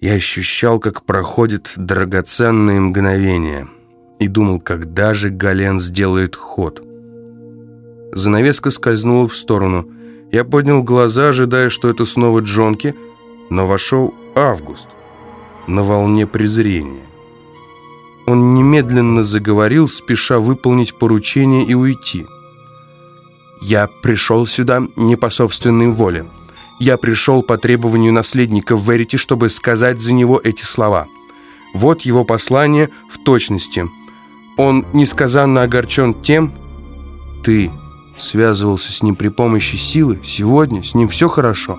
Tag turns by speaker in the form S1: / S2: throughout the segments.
S1: Я ощущал, как проходит драгоценные мгновения, и думал, когда же Гален сделает ход. Занавеска скользнула в сторону. Я поднял глаза, ожидая, что это снова Джонки, но вошел Август на волне презрения. Он немедленно заговорил, спеша выполнить поручение и уйти. «Я пришел сюда не по собственной воле. Я пришел по требованию наследника Верити, чтобы сказать за него эти слова. Вот его послание в точности. Он несказанно огорчен тем... Ты связывался с ним при помощи силы. Сегодня с ним все хорошо?»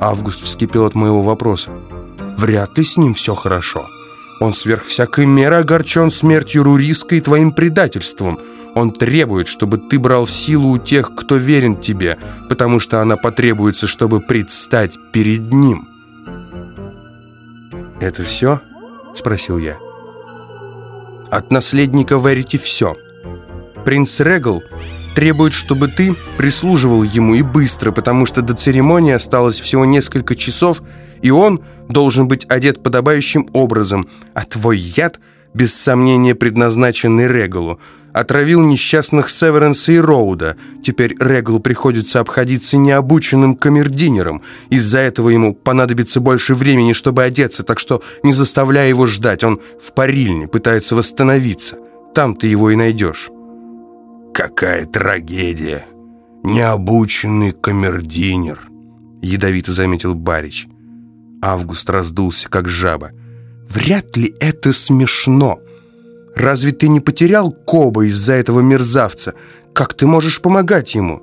S1: Август вскипел от моего вопроса. «Вряд ли с ним все хорошо. Он сверх всякой меры огорчен смертью Руриска и твоим предательством». Он требует, чтобы ты брал силу у тех, кто верен тебе, потому что она потребуется, чтобы предстать перед ним. «Это все?» — спросил я. «От наследника Верити все. Принц Регал требует, чтобы ты прислуживал ему и быстро, потому что до церемонии осталось всего несколько часов, и он должен быть одет подобающим образом, а твой яд, без сомнения предназначенный Регалу, Отравил несчастных Северенса и Роуда. Теперь Реглу приходится обходиться необученным камердинером. Из-за этого ему понадобится больше времени, чтобы одеться, так что не заставляй его ждать. Он в парильне, пытается восстановиться. Там ты его и найдешь».
S2: «Какая трагедия! Необученный камердинер!»
S1: Ядовито заметил Барич. Август раздулся, как жаба. «Вряд ли это смешно!» Разве ты не потерял Коба из-за этого мерзавца? Как ты можешь помогать ему?»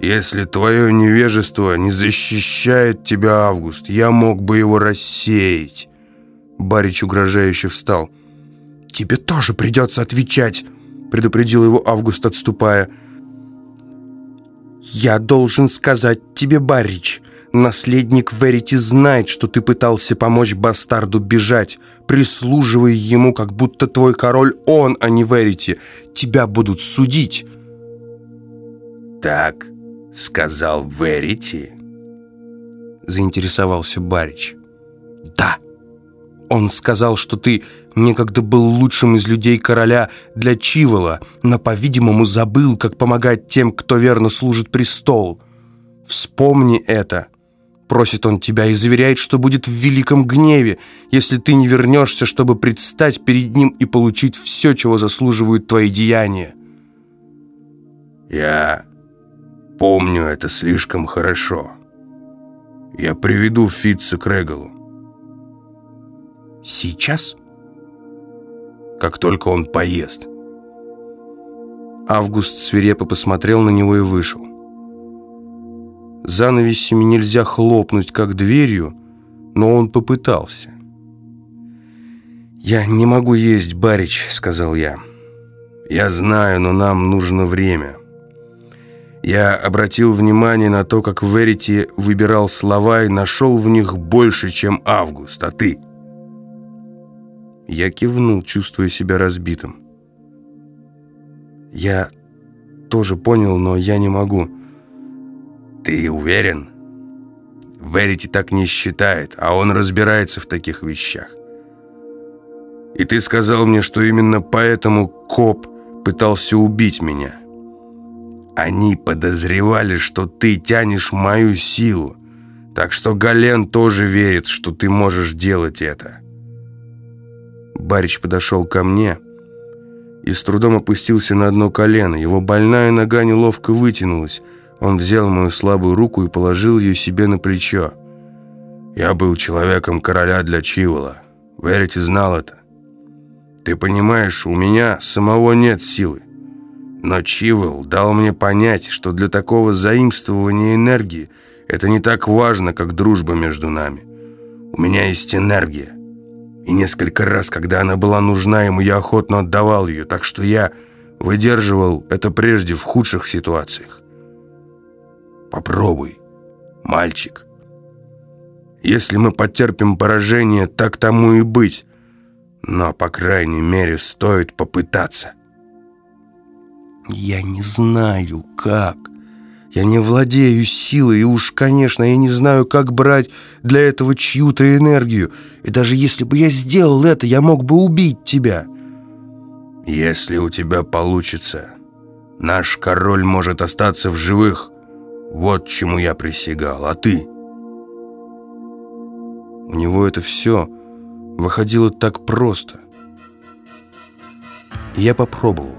S2: «Если твое невежество не защищает тебя, Август, я мог бы его рассеять».
S1: Барич угрожающе встал. «Тебе тоже придется отвечать», — предупредил его Август, отступая. «Я должен сказать тебе, Барич, Наследник Верити знает, что ты пытался помочь бастарду бежать. Прислуживай ему, как будто твой король он, а не Верити. Тебя будут судить».
S2: «Так сказал Верити?»
S1: Заинтересовался Барич. «Да. Он сказал, что ты некогда был лучшим из людей короля для Чивола, но, по-видимому, забыл, как помогать тем, кто верно служит престолу. Вспомни это». Просит он тебя и заверяет, что будет в великом гневе, если ты не вернешься, чтобы предстать перед ним и получить все, чего заслуживают твои деяния.
S2: Я помню это слишком хорошо. Я приведу Фитца к Регалу.
S1: Сейчас?
S2: Как только он поест.
S1: Август свирепо посмотрел на него и вышел. Занавесями нельзя хлопнуть, как дверью, но он попытался. «Я не могу есть, Барич», — сказал я. «Я знаю, но нам нужно время». Я обратил внимание на то, как Верити выбирал слова и нашел в них больше, чем Август, а ты? Я кивнул, чувствуя себя разбитым. Я тоже понял, но я не могу.
S2: «Ты уверен?» Верити так не считает, а он разбирается в таких вещах. И ты сказал мне, что именно поэтому коп пытался убить меня. Они подозревали, что ты тянешь мою силу, так что Гален тоже верит, что ты можешь делать это.
S1: Барич подошел ко мне и с трудом опустился на одно колено. Его больная нога неловко вытянулась, он взял мою слабую руку и положил ее себе на плечо. «Я был человеком короля для Чивола. Верите знал это. Ты понимаешь, у меня самого нет силы. Но Чивол дал мне понять, что для такого заимствования энергии это не так важно, как дружба между нами. У меня есть энергия. И несколько раз, когда она была нужна ему, я охотно отдавал ее, так что я выдерживал это прежде в худших ситуациях.
S2: Попробуй, мальчик. Если мы потерпим поражение, так тому и быть. Но, по крайней мере, стоит попытаться.
S1: Я не знаю, как. Я не владею силой, и уж, конечно, я не знаю, как брать для этого чью-то энергию. И даже если бы я сделал это, я мог бы убить тебя.
S2: Если у тебя получится, наш король может остаться в живых. Вот чему я присягал. А ты?
S1: У него это все выходило так просто. И я попробовал.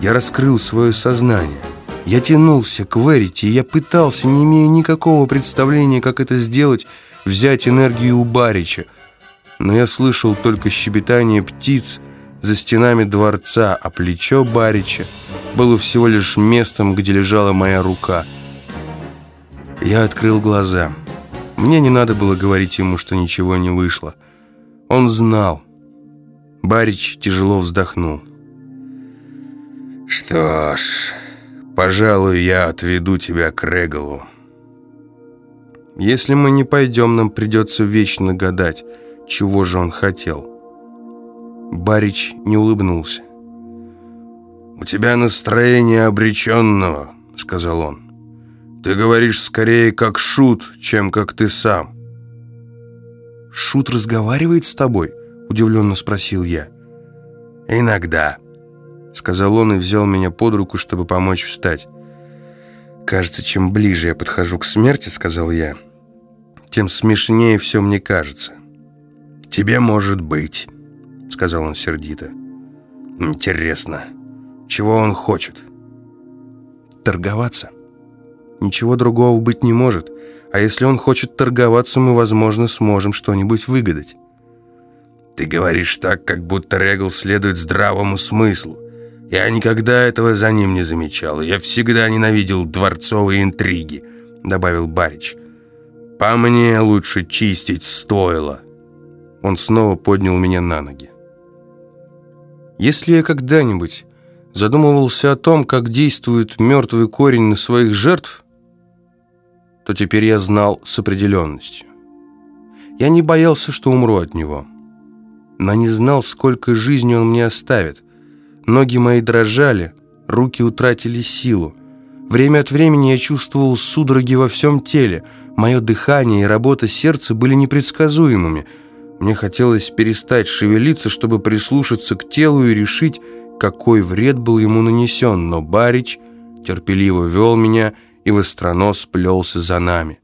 S1: Я раскрыл свое сознание. Я тянулся к Верите, я пытался, не имея никакого представления, как это сделать, взять энергию у Барича. Но я слышал только щебетание птиц за стенами дворца, а плечо Барича было всего лишь местом, где лежала моя рука. Я открыл глаза. Мне не надо было говорить ему, что ничего не вышло. Он знал. Барич тяжело вздохнул.
S2: «Что ж, пожалуй, я отведу тебя к Регалу».
S1: «Если мы не пойдем, нам придется вечно гадать, чего же он хотел». Барич не улыбнулся.
S2: «У тебя настроение обреченного», — сказал он. «Ты говоришь скорее как Шут, чем как ты сам».
S1: «Шут разговаривает с тобой?» — удивленно спросил я.
S2: «Иногда», — сказал он и взял меня под руку, чтобы помочь встать.
S1: «Кажется, чем ближе я подхожу к смерти, — сказал я, — тем смешнее все мне кажется».
S2: «Тебе может быть», — сказал он сердито. «Интересно, чего он хочет?»
S1: «Торговаться. Ничего другого быть не может. А если он хочет торговаться, мы, возможно, сможем что-нибудь выгадать».
S2: «Ты говоришь так, как будто Регл следует здравому смыслу. Я никогда этого за ним не замечал. Я всегда ненавидел дворцовые интриги», — добавил Барич. «По мне лучше чистить стоило».
S1: Он снова поднял меня на ноги. Если я когда-нибудь задумывался о том, как действует мертвый корень на своих жертв, то теперь я знал с определенностью. Я не боялся, что умру от него, но не знал, сколько жизни он мне оставит — Ноги мои дрожали, руки утратили силу. Время от времени я чувствовал судороги во всем теле. Мое дыхание и работа сердца были непредсказуемыми. Мне хотелось перестать шевелиться, чтобы прислушаться к телу и решить, какой вред был ему нанесен. Но Барич терпеливо вел меня, и востронос плелся за нами.